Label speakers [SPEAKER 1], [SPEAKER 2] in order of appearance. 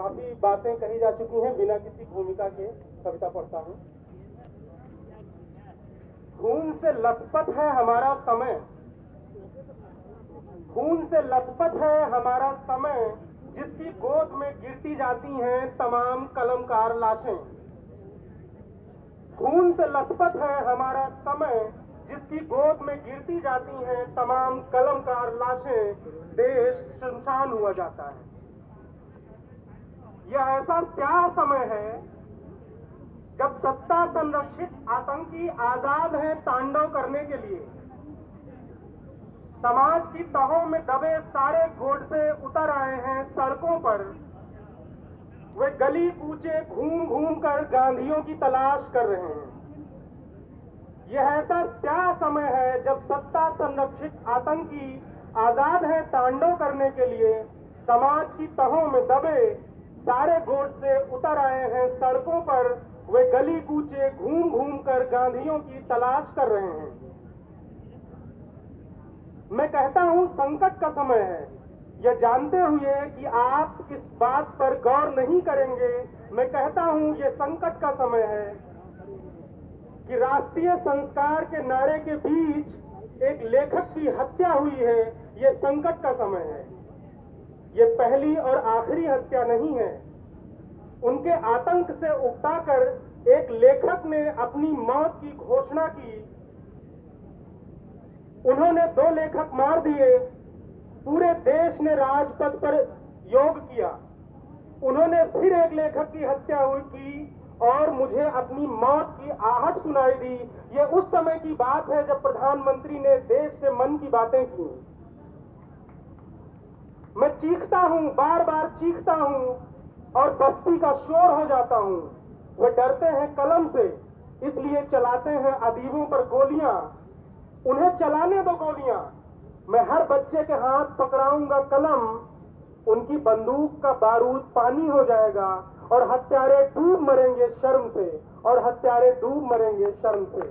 [SPEAKER 1] काफ़ी बातें कही जा चुकी हैं बिना किसी भूमिका के, कविता पढ़ता हूँ। खून से लथपथ है हमारा समय। खून से लथपथ है हमारा समय, जिसकी गोद में गिरती जाती हैं तमाम कलमकार लाशें। खून से लथपथ है हमारा समय, जिसकी गोद में गिरती जाती हैं तमाम कलमकार लाशें। देश सुनसान हुआ जाता है। यह ऐसा क्या समय है जब सत्ता संरक्षित आतंकी आज़ाद है तांडव करने के लिए? समाज की तहों में दबे सारे गोड से उतर आए हैं सड़कों पर। वे गली कूचे घूम घूम कर गांधियों की तलाश कर रहे हैं। यह ऐसा क्या समय है जब सत्ता संरक्षित आतंकी आज़ाद है तांडव करने के लिए समाज की तहों में दबे सारे गोट से उतर आए हैं सड़कों पर। वे गली कूचे घूम घूम कर गांधियों की तलाश कर रहे हैं। मैं कहता हूँ, संकट का समय है। यह जानते हुए कि आप इस बात पर गौर नहीं करेंगे, मैं कहता हूँ, यह संकट का समय है कि राष्ट्रीय संस्कार के नारे के बीच एक लेखक की हत्या हुई है। यह संकट का समय है। यह पहली और आखिरी हत्या नहीं है। उनके आतंक से उकताकर एक लेखक ने अपनी मौत की घोषणा की। उन्होंने दो लेखक मार दिए। पूरे देश ने राजपथ पर योग किया। उन्होंने फिर एक लेखक की हत्या हुई की और मुझे अपनी मौत की आहट सुनाई दी। ये उस समय की बात है जब प्रधानमंत्री ने देश से मन की बातें की। चीखता हूँ बार बार चीखता हूँ और बस्ती का शोर हो जाता हूँ। वे डरते हैं कलम से, इसलिए चलाते हैं अदीबों पर गोलियाँ। उन्हें चलाने दो गोलियाँ। मैं हर बच्चे के हाथ पकड़ाऊँगा कलम। उनकी बंदूक का बारूद पानी हो जाएगा और हत्यारे डूब मरेंगे शर्म से, और हत्यारे डूब मरेंगे शर्म से।